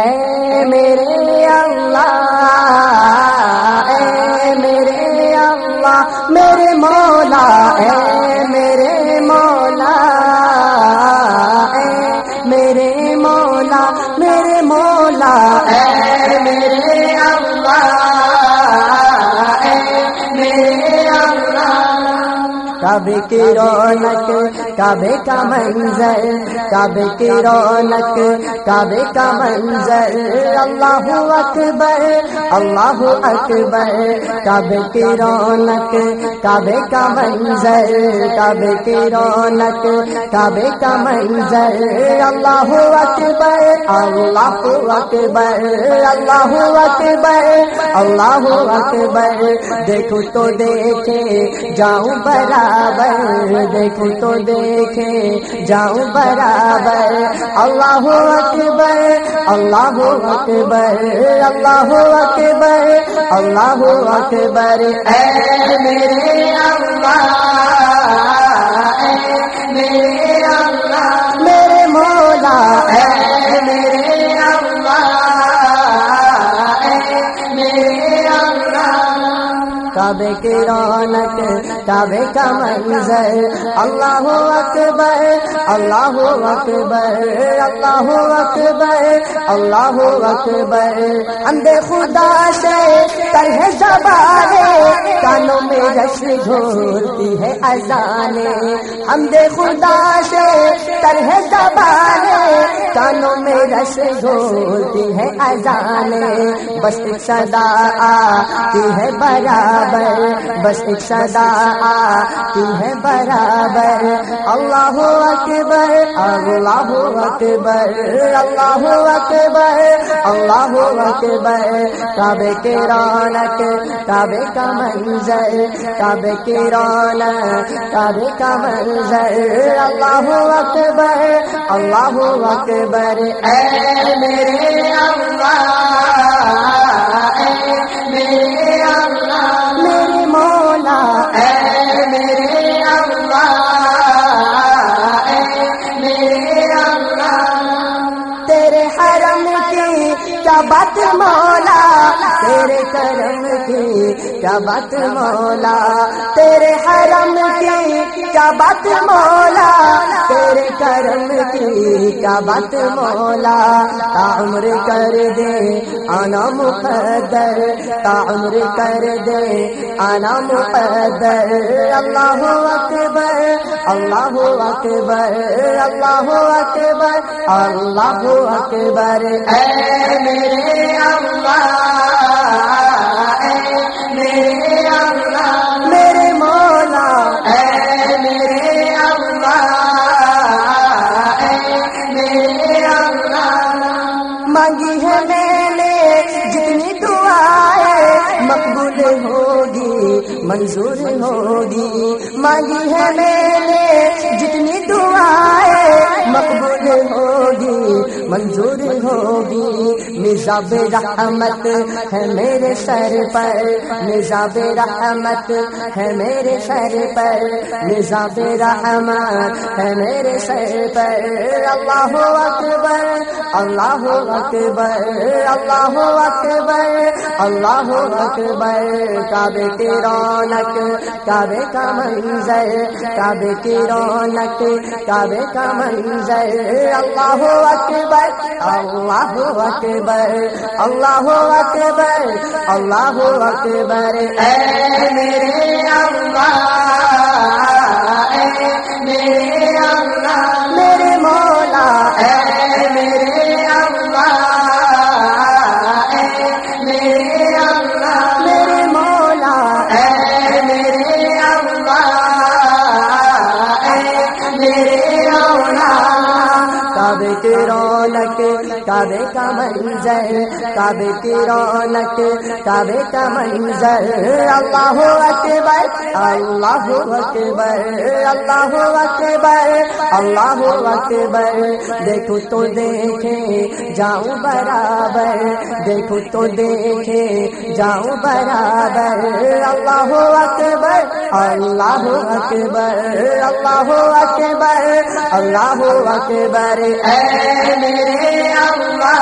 اے میرے اللہ کعبے کی رونق، کعبے کا منظر کعبے کی رونق، کعبے کا منظر اللہ اکبر اللہ اکبر، کعبے کی رونق، کعبے کا منظر کعبے کی رونق، کعبے کا منظر اللہ اکبر اللہ اکبر اللہ اکبر اللہ اکبر۔ دیکھو تو دیکھے، جاؤں برابر دیکھو تو دیکھے جاؤں برابر۔ اللہ اکبر اللہ اکبر اللہ اکبر اللہ اکبر۔ اے میرے اللہ، اے میرے اللہ، میرے مولا، اے کعبے کی رونق کعبے کا منظر۔ اللہ اکبر اللہ اکبر اللہ اکبر اللہ اکبر۔ اندے خدا سے طرح زبانے رش گھورتی ہے اذانے۔ اندے خدا سے طرح زبانے کانوں میں رش گھورتی ہے اذانے۔ بس ایک صدا آتی ہے برابر۔ بس ایک صدا آتی ہے برابر۔ اللہ اکبر۔ اللہ اکبر اللہ اکبر اللہ اکبر کعبے کے رونق کعبے کا منظر کعبے کے رونق کعبے کا منظر اللہ اکبر اللہ اکبر اے میرے اللہ کیا بات مولا، تیرے کرم کی کیا بات مولا، تیرے حرم کی کیا بات مولا، تیرے کرم کی کیا بات مولا تعمر کر دے آنا مقدر تعمر کر دے آنا مقدر۔ اللہ اکبر اللہ اکبر اللہ اکبر اللہ اکبر۔ اے میرے منظور ہوگی۔ مانگی ہے میں نے جتنی دعائیں مقبول ہوگی، منظور ہوگی۔ نظاب رحمت ہے میرے سر پر نظاب رحمت ہے میرے سر پر نظاب رحمت ہے میرے سر پر۔ اللہ اکبر اللہ اکبر اللہ اکبر اللہ اکبر۔ کعبے کی رونق، کعبے کا منظر، کعبے کی رونق، کعبے کا منظر۔ اللہ اکبر اللہ اکبر اللہ اکبر اللہ اکبر۔ اے میرے اللہ، اے میرے اللہ، میرے مولا، اے میرے اللہ، اے میرے اللہ، میرے مولا، اے میرے اللہ، اے میرے کعبے کی رونق کعبے کا منظر، کعبے کی رونق، کعبے کا منظر۔ اللہ اکبر اللہ اکبر اللہ اکبر اللہ اکبر۔ دیکھو تو دیکھے جاؤں برابر۔ دیکھو تو دیکھے جاؤں برابر۔ اللہ اکبر اللہ اکبر اللہ اکبر اللہ اکبر۔ اے میرے Allah,